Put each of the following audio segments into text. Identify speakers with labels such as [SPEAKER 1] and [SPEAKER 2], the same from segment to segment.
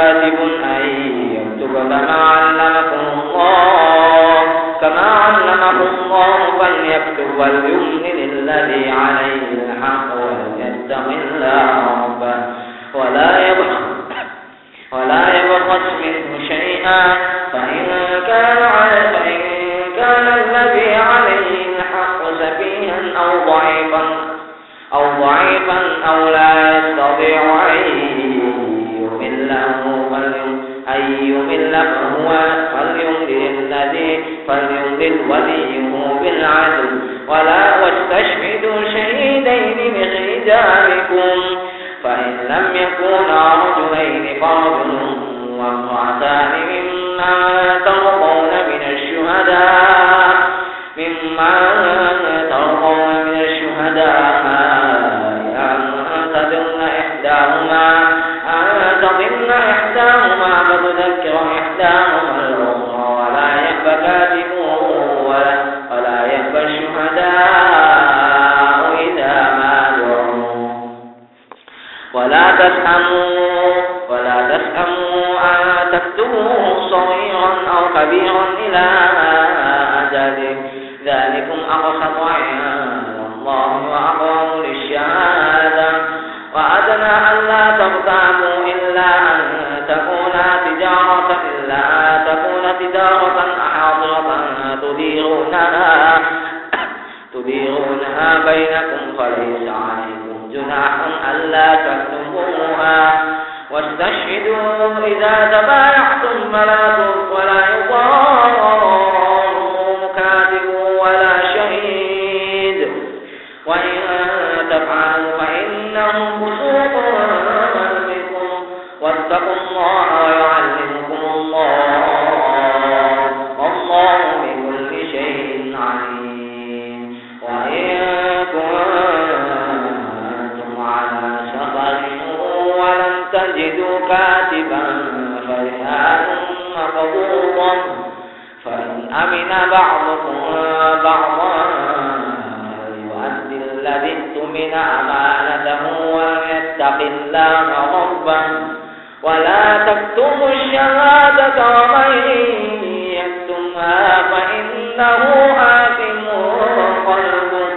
[SPEAKER 1] كاذب تسأموا ولا تسأموا أن تكتبوه صغيرا أو كبيرا إلى أجله ذلكم أقسط عند الله وأقوم للشهادة. وأدنى ألا تغتابوا إلا أن تكون تجارة إلا أن تكون تجارة حاضرة. تديرونها تديرونها بينكم. فليس عليكم جناح ألا تكتبوا واستشهدوا إذا تبايعتم فلا تظلموا غضوضا فإن أمن بعضكم بعضا يؤدي الذي اؤتمن أمانته وليتق الله رَبًّا. ولا تكتموا الشهادة ومن يكتمها فإنه آثم قلبه.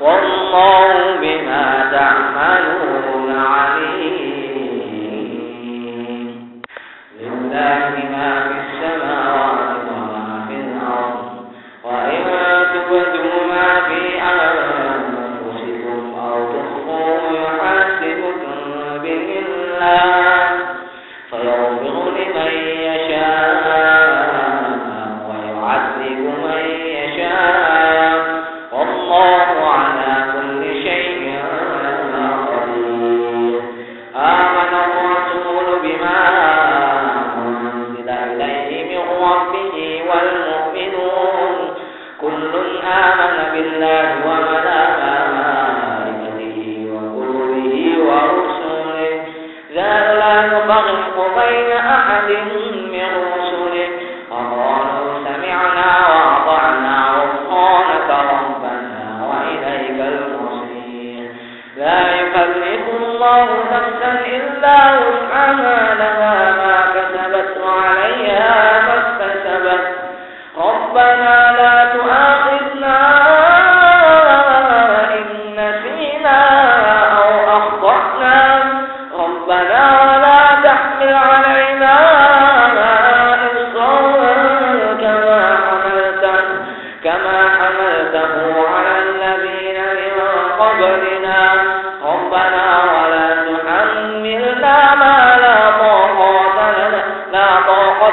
[SPEAKER 1] والله بما تعملون عليم. لله ما في السماوات إلا هو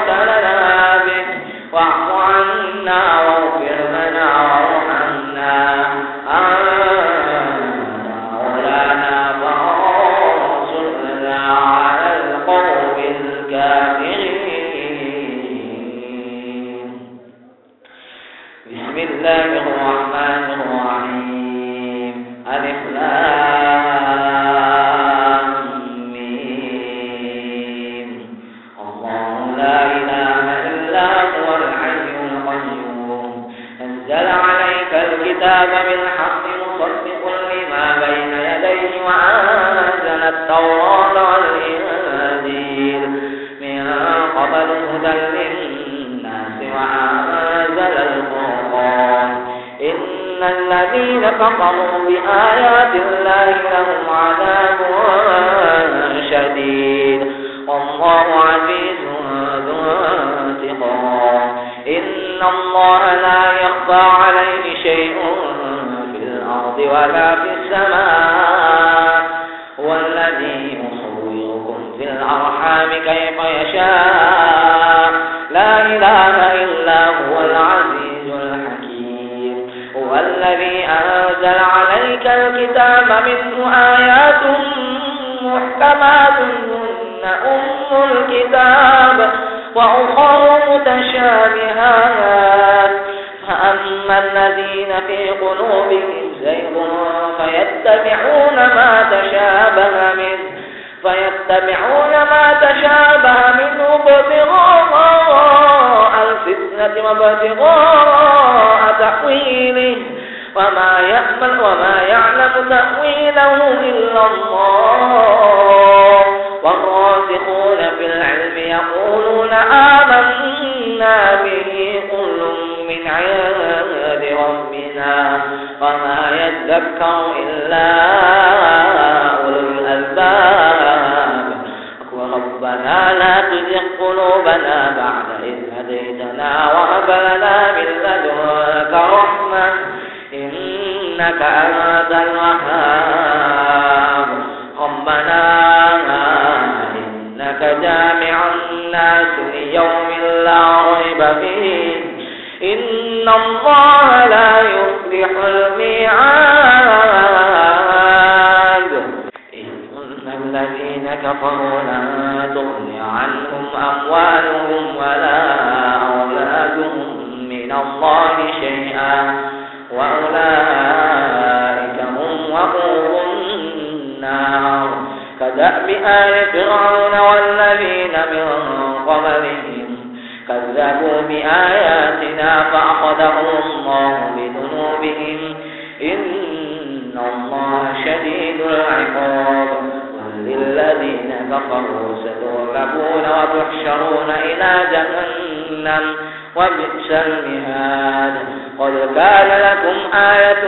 [SPEAKER 1] طاقة لنا به. واعف عنا واغفر بسم الله التوراة والإنجيل من قبل هدى للناس وأنزل الفرقان. إن الذين كفروا بآيات الله لهم عذاب شديد. والله عزيز ذو انتقام. إن الله لا يخفى عليه شيء في الأرض ولا في السماء. الكتاب منه آيات محكمات هن أم الكتاب وأخر متشابهات. فأما الذين في قلوبهم زيغ فيتبعون ما تشابه منه فيتبعون ما تشابه منه ابتغاء الفتنة وابتغاء تحويله وما يأمل وما يعلم تأويله إلا الله. والراسخون في العلم يقولون آمنا به كل من عند ربنا وما يذكر إلا أولو الألباب. وربنا لا تزغ قلوبنا بعد إذ هديتنا وهب لنا من لدنك رحمة. إنك أنت الوهاب. ربنا إنك جامع الناس ليوم لا ريب فيه. إن الله لا يصلح الميعاد. إن الذين كفروا لن تغني عنهم أموالهم ولا أولادهم من الله شيئا. وأولئك هم وقود النار. كدأب آل فرعون والذين من قبلهم كذبوا بآياتنا فأخذهم الله بذنوبهم. إن الله شديد العقاب. وللذين كفروا ستغلبون وتحشرون إلى جهنم. وبئس المهاد قد كان لكم آية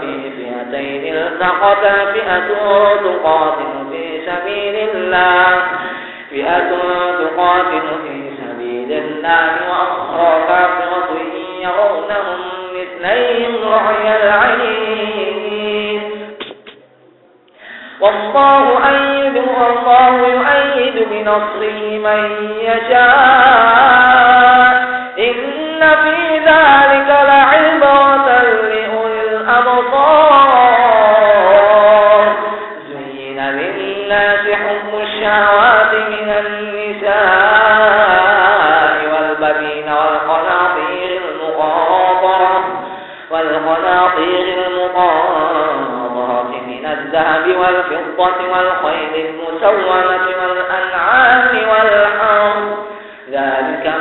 [SPEAKER 1] في فئتين التقتا فئة تقاتل في سبيل الله. فئة تقاتل في سبيل الله وأخرى كافرة يرونهم مثليهم رعي العين. والله أيد والله يؤيد بنصره من يشاء. إن في ذلك لعبرة لأولي الأبصار زين للناس حب الشهوات من النساء والبنين والقناطير المقاطرة والقناطير المقاطرة من الذهب والفضة والخيل المسومة والأنعام والحرث ذلك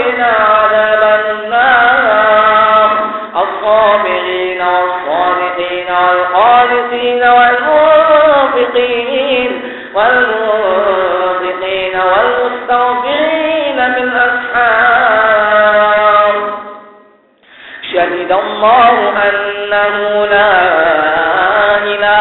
[SPEAKER 1] وقنا عذاب النار. الصابرين والصادقين والقانتين والمنفقين والمنفقين والمستغفرين بالأسحار شهد الله أنه لا إله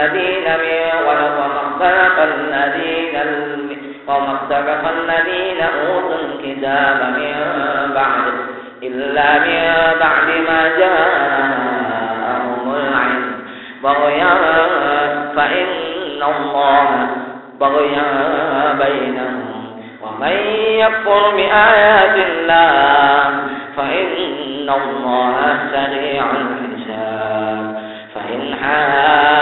[SPEAKER 1] الذين من وما اختلف الذين وما الذين أوتوا الكتاب من بعد إلا من بعد ما جاءهم العلم. بغيا فإن الله بغيا بينهم. ومن يكفر بآيات الله فإن الله سريع الحساب. فإن فقل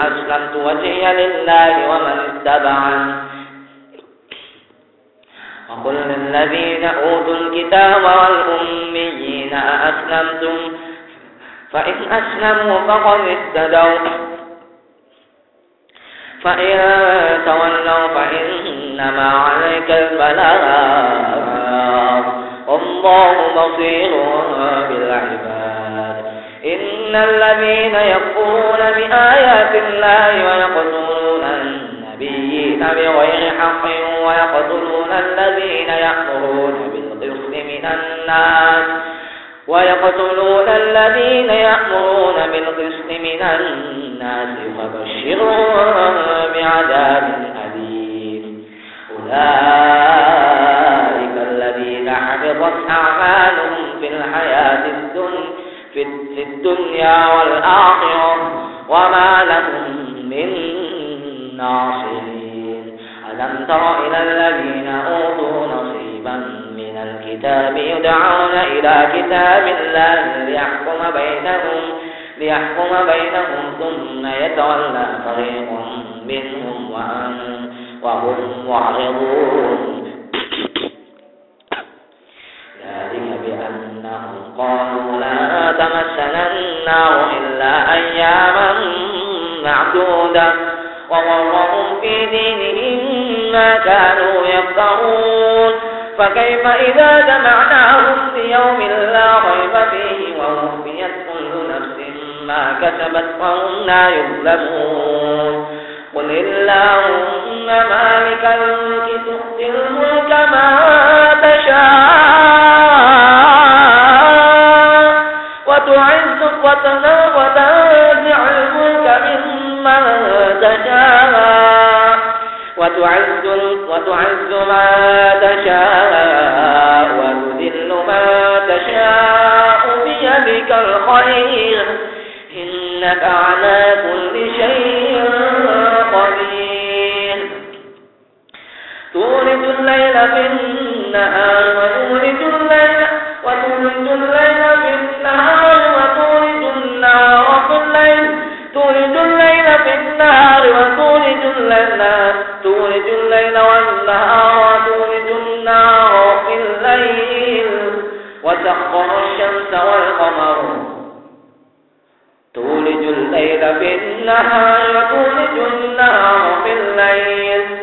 [SPEAKER 1] أسلمت وجهي لله ومن اتبعني. وقل للذين أوتوا الكتاب والأميين أأسلمتم؟ فإن أسلموا فقد اهتدوا. فإن تولوا فإنما عليك البلاغ. والله بصير بالعباد. إن الذين يكفرون بآيات الله ويقتلون النبيين بغير حق ويقتلون الذين يأمرون بالقسط من الناس ويقتلون الذين يأمرون بالقسط من الناس فبشرهم بعذاب أليم أولئك الذين حفظت أعمالهم في الحياة الدنيا في الدنيا والآخرة وما لهم من ناصرين. ألم تر إلى الذين أوتوا نصيبا من الكتاب يدعون إلى كتاب الله ليحكم بينهم ليحكم بينهم ثم يتولى فريق منهم وهم معرضون. ذلك بأنهم قالوا تمسنا النار إلا أياما معدودة. وغرهم في دينهم ما كانوا يفترون. فكيف إذا جمعناهم ليوم لا ريب فيه ووفيت كل نفس ما كسبت وهم لا يظلمون. قل اللهم مالك الملك تؤتي الملك ما تشاء وتعز وتعز ما تشاء وتذل ما تشاء بيدك الخير. إنك على كل شيء قدير. تولد الليل في النهار وتولد الليل وتولد الليل في النهار وتولد النهار في الليل. تولد الليل في النهار وتولد الليل تولد الليل والنهار وتولد النهار في الليل. وسخر الشمس والقمر. تولج الليل في النهار وتولج النهار في الليل.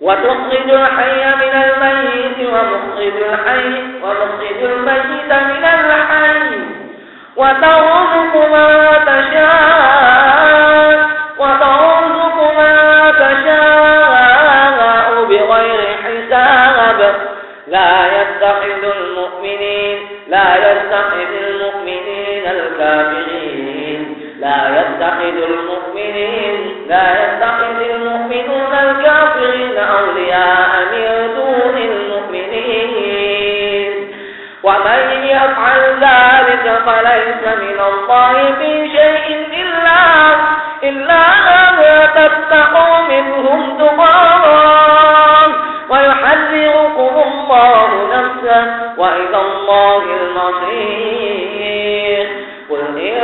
[SPEAKER 1] وتخرج الحي من الميت ومخرج الحي ومخرج الميت من الحي. وترزق ما تشاء وترزق ما تشاء بغير حساب. لا يتخذ المؤمنين لا يتخذ المؤمنين الكافرين. لا يتخذ المؤمنين لا يتخذ المؤمنون الكافرين أولياء من دون المؤمنين. ومن يفعل ذلك فليس من الله في شيء إلا, إلا أن تتقوا منهم دمارا ويحذركم الله نفسه وإلى الله المصير. قل إن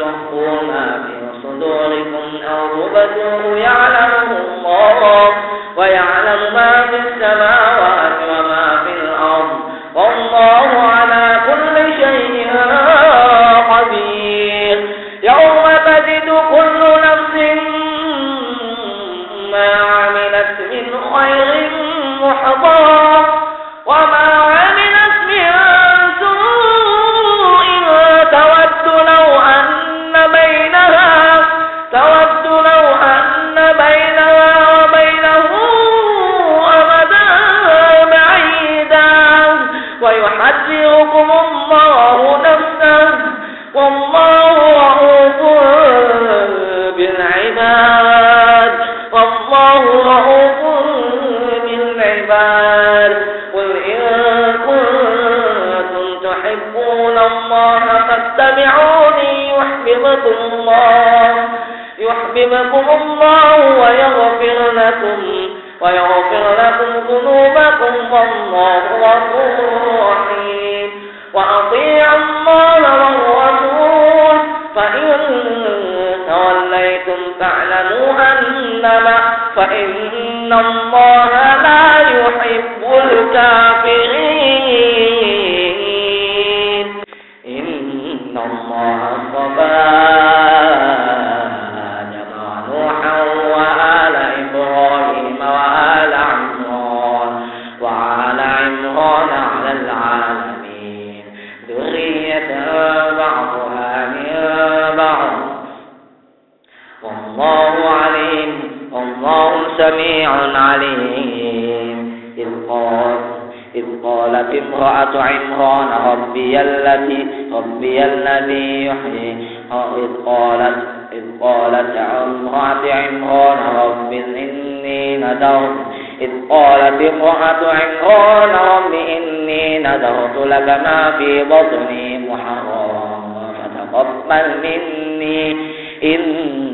[SPEAKER 1] تخفوا ما في صدوركم أو بدوا يعلمون ويحذركم الله نفسه والله رؤوف بالعباد. والله رؤوف بالعباد. قل إن كنتم تحبون الله فاتبعوني يحببكم الله. يحببكم الله ويغفر لكم ويغفر لكم ذنوبكم والله غفور رحيم. وأطيعوا الله والرسول فإن توليتم فاعلموا أنما فإن الله لا يحب الكافرين. عليم. إذ قال إذ قالت امرأة عمران ربي التي ربي الذي يحيي. إذ قالت إذ قالت امرأة عمران رب إني نذرت. إذ قالت امرأة عمران رب إني نذرت لك ما في بطني محررا فتقبل مني. إن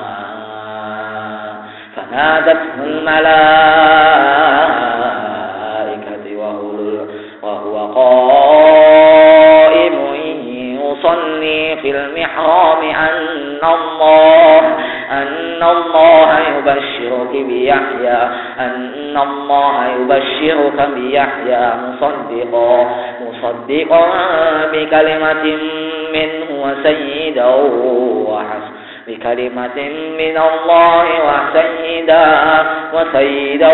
[SPEAKER 1] فنادته الملائكة وهو, وهو قائم يصلي في المحرام أن الله أن الله يبشرك بيحيى أن الله يبشرك بيحيى مصدقا مصدقا بكلمة منه وسيدا وحسنا بكلمة من الله وسيدا وسيدا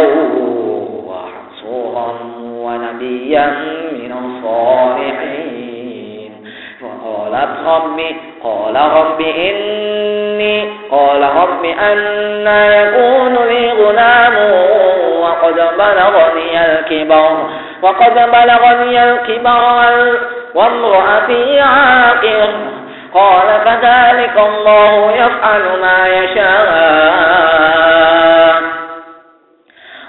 [SPEAKER 1] وحصورا ونبيا من الصالحين. فقالت ربي قال رب إني قال رب أنا يكون لي غلام وقد بلغني الكبر وقد بلغني الكبر وامرأتي عاقر. قال كذلك الله يفعل ما يشاء.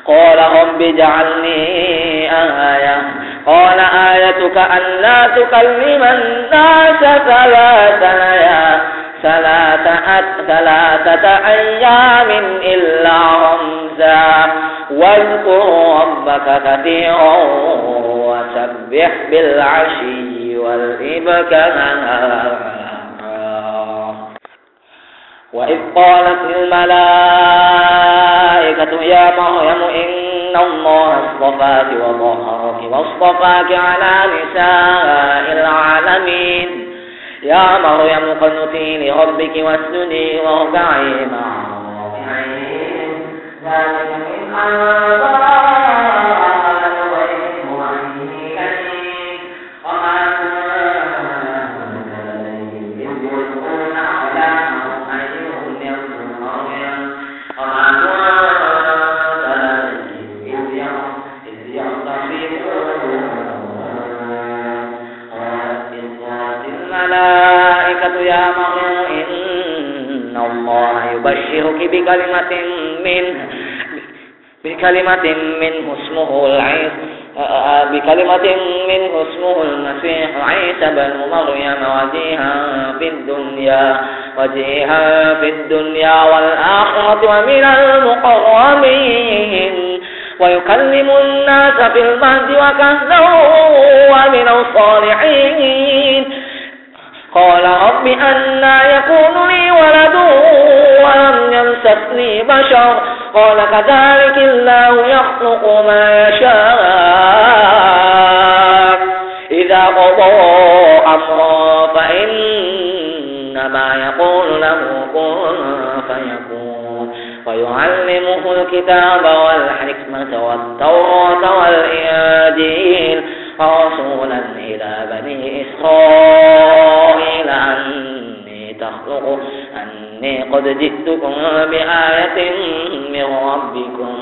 [SPEAKER 1] قال رب اجعلني آية. قال آيتك أن لا تكلم الناس ثلاثة ليا ثلاثة, ثلاثة أيام إلا رمزا. واذكر ربك كثيرا وسبح بالعشي والإبكار. وإذ قالت الملائكة يا مريم إن الله اصطفاك وظهرك واصطفاك على نساء العالمين يا مريم قنتي لربك واسجدي واركعي مع الراكعين ذلك من أنباء يبشرك بكلمة منه بكلمة منه اسمه العيس بكلمة منه اسمه المسيح عيسى بن مريم وجيها في الدنيا وجيها في الدنيا والآخرة ومن المقربين. ويكلم الناس في المهد وكهلا ومن الصالحين. قال رب أنا يكون لي ولد ولم يمسسني بشر. قال كذلك الله يخلق ما يشاء. إذا قضى أمرا فإنما يقول له كن فيكون. ويعلمه الكتاب والحكمة والتوراة والإنجيل. رسولا إلى بني إسرائيل أني تخلق أني قد جئتكم بآية من ربكم.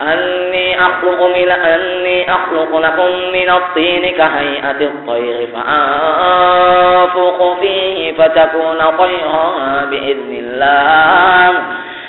[SPEAKER 1] أني أخلق من أني أخلق لكم من الطين كهيئة الطير فأنفق فيه فتكون طيرا بإذن الله.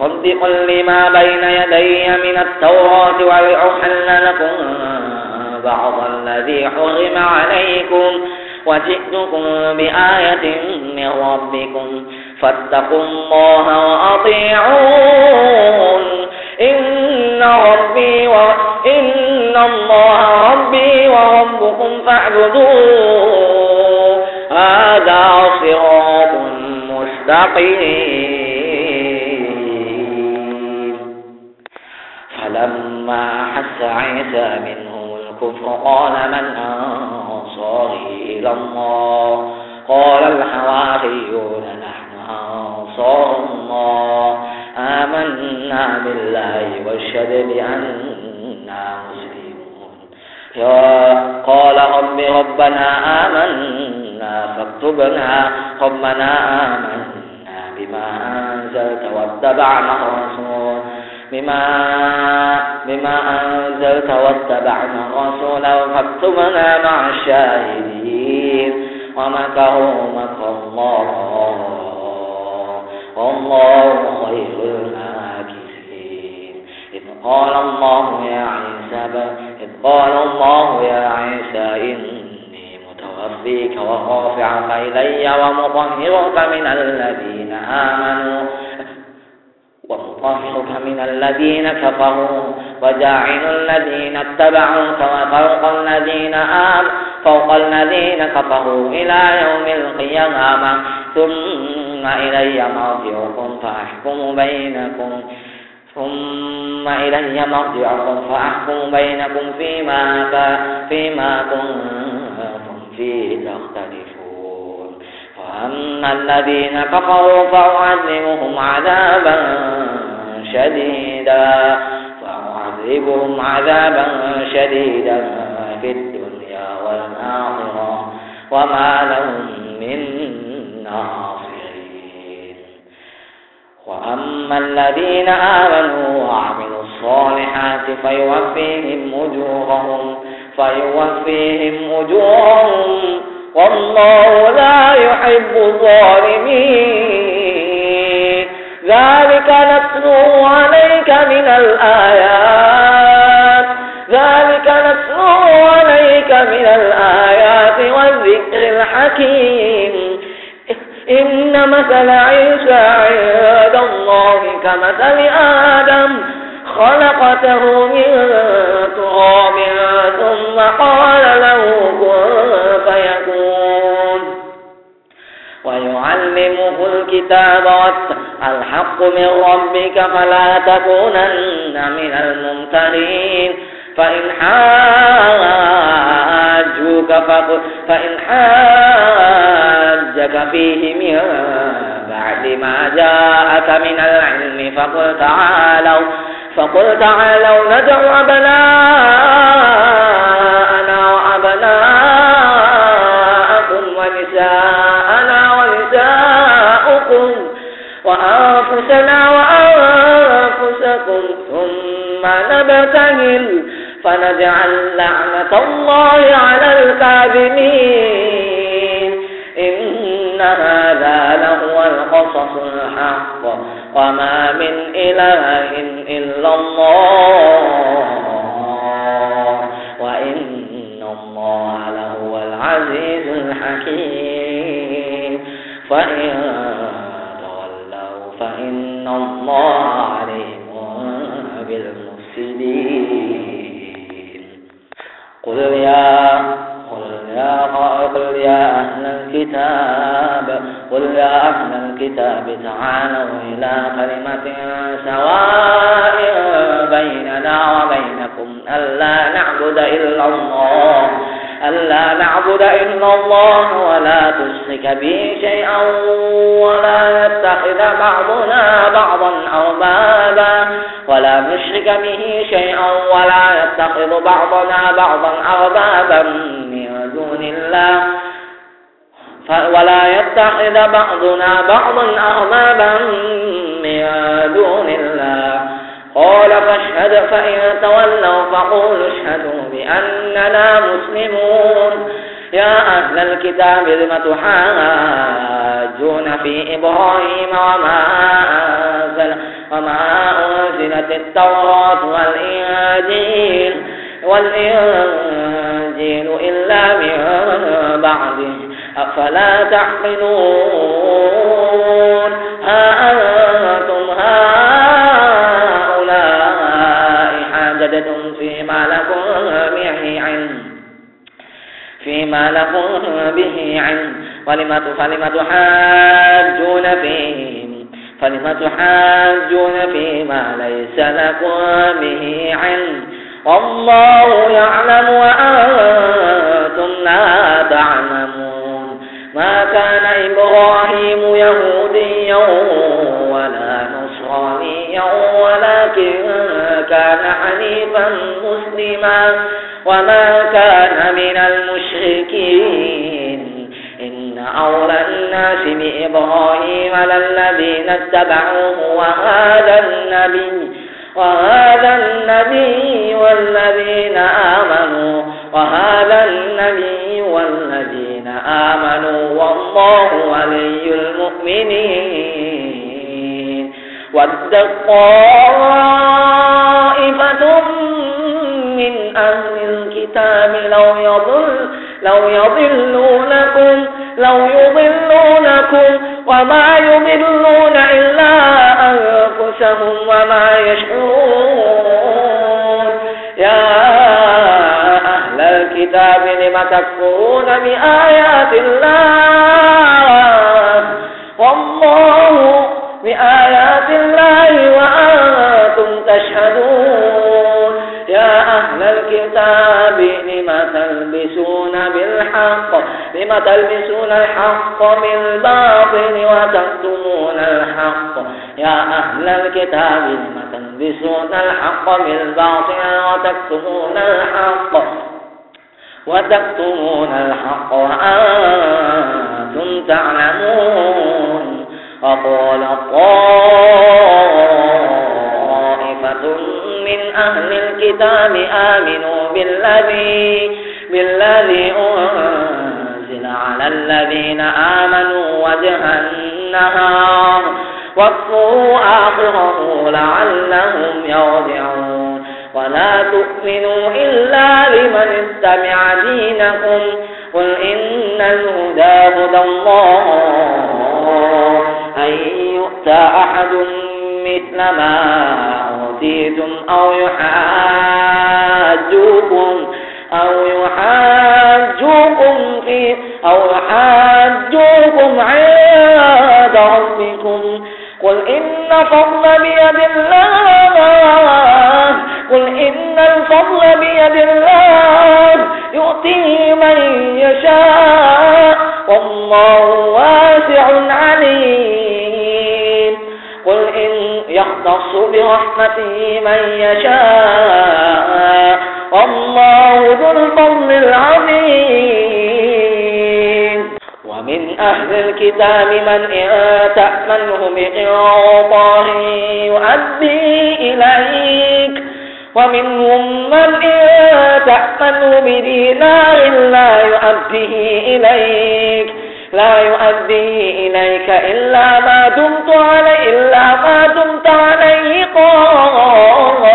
[SPEAKER 1] ومصدقا لما بين يدي من التوراة ولأحل لكم بعض الذي حرم عليكم وجئتكم بآية من ربكم فاتقوا الله وأطيعون. إن ربي وإن الله ربي وربكم فاعبدوه. هذا صراط مستقيم. فلما أحس عيسى منهم الكفر قال من أنصاري إلى الله؟ قال الحواريون نحن أنصار الله. آمنا بالله واشهد بأننا مسلمون. قال رب ربنا آمنا فاكتبنا. ربنا آمنا بما أنزلت واتبعنا الرسول. بما بما أنزلت واتبعنا الرسول فاكتبنا مع الشاهدين ومكروا مكر الله. والله خير الماكرين إذ قال الله يا عيسى إذ قال الله يا عيسى إني متوفيك ورافعك إلي ومطهرك من الذين آمنوا. ومطهرك من الذين كفروا وجاعل الذين اتبعوك وفوق الذين آمنوا فوق الذين كفروا إلى يوم القيامة. ثم إلي مرجعكم فأحكم بينكم. ثم إلي مرجعكم فأحكم بينكم فيما فيما كنتم فيه تختلفون. وأما الذين كفروا فأعذبهم عذابا شديدا. فأعذبهم عذابا شديدا في الدنيا والآخرة وما لهم من ناصرين. وأما الذين آمنوا وعملوا الصالحات فيوفيهم أجورهم فيوفيهم أجورهم والله لا يحب الظالمين. ذلك نتلو عليك من الآيات. ذلك نتلو عليك من الآيات والذكر الحكيم. إن مثل عيسى عند الله كمثل آدم. خلقته من تراب ثم قال له كن فيكون. ويعلمه الكتاب الحق من ربك فلا تكونن من الممترين. فإن حاجوك فإن حاجك فيه من بعد ما جاءك من العلم فقل تعالوا. فقل تعالوا ندعو أبناءنا وأبناءكم ونساءنا ونساءكم وأنفسنا وأنفسكم ثم نبتهل فنجعل لعنة الله على الكاذبين. إن هذا لهو القصص الحق. وما من إله إلا الله وإن الله لهو العزيز الحكيم فإن إلا الله ألا نعبد إلا الله ولا تشرك به شيئا ولا يتخذ بعضنا بعضا أربابا ولا نشرك به شيئا ولا يتخذ بعضنا بعضا أربابا من دون الله. ولا يتخذ بعضنا بعضا أربابا من دون الله. قال فاشهد فإن تولوا فقولوا اشهدوا بأننا مسلمون. يا أهل الكتاب لم تحاجون في إبراهيم وما أنزل وما أنزلت التوراة والإنجيل والإنجيل إلا من بعده. أفلا تعقلون؟ ها أنتم فيما لكم به علم. ولم فلم تحاجون فيه فلم تحاجون فيما ليس لكم به علم. والله يعلم وأنتم لا تعلمون. ما كان إبراهيم يهوديا ولا نصرانيا ولكن كان حنيفا مسلما وما كان من المشركين. إن أولى الناس بإبراهيم للذين اتبعوه وهذا النبي وهذا النبي والذين آمنوا وهذا النبي والذين آمنوا والله ولي المؤمنين. ود طائفة من أهل الكتاب لو يضل لو يضلونكم لو يضلونكم وما يضلون إلا أنفسهم وما يشعرون. يا أهل الكتاب لم تكفرون بآيات الله؟ والله بآيات بالحق لم تلبسون الحق بالباطل وتكتمون الحق. يا أهل الكتاب لم تلبسون الحق بالباطل وتكتمون الحق. وتكتمون الحق وأنتم تعلمون. وقال طائفة من أهل الكتاب آمنوا بالذي بالذي أنزل على الذين آمنوا وجه النهار. واكفروا آخره لعلهم يرجعون. ولا تؤمنوا إلا لمن اتبع دينكم. قل إن الهدى هدى الله. أن يؤتى أحد مثل ما أوتيتم أو يحاجوكم أو يحاجوكم إن فضل بيد الله. قل إن الفضل بيد الله. يؤتيه من يشاء. والله واسع عليم. قل إن يختص برحمته من يشاء. والله ذو الفضل العظيم. ومن أهل الكتاب من إن تأمنه بقنطار يؤدي إليك. ومنهم من إن تأمنه بدينار لا يؤديه إليك. لا يؤديه إليك إلا ما دمت عليه إلا ما دمت عليه قائما.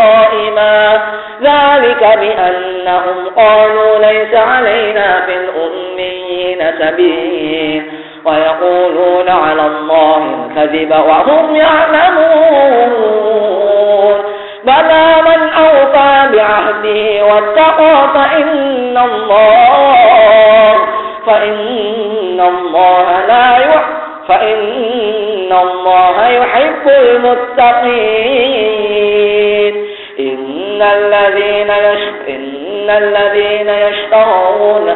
[SPEAKER 1] ذلك بأنهم قالوا ليس علينا سبيل. ويقولون على الله الكذب وهم يعلمون. بلى من أوفى بعهده واتقى فإن الله فإن الله لا يحب فإن الله يحب المتقين. إن الذين يشترون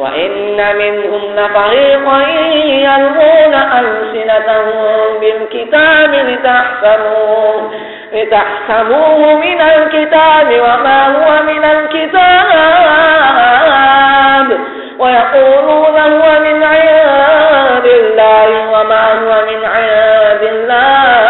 [SPEAKER 1] وإن منهم لفريقا يلغون ألسنتهم بالكتاب لتحسبوه من الكتاب وما هو من الكتاب. ويقولون هو من عند الله وما هو من عند الله.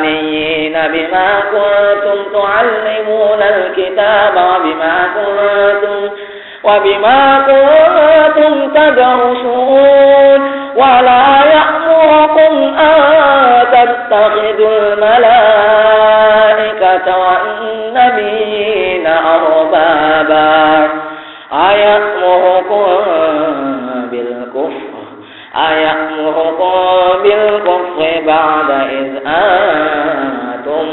[SPEAKER 1] ربانيين بما كنتم تعلمون الكتاب وبما كنتم وبما كنتم تدرسون ولا يأمركم أن تتخذوا الملائكة بعد إذ أنتم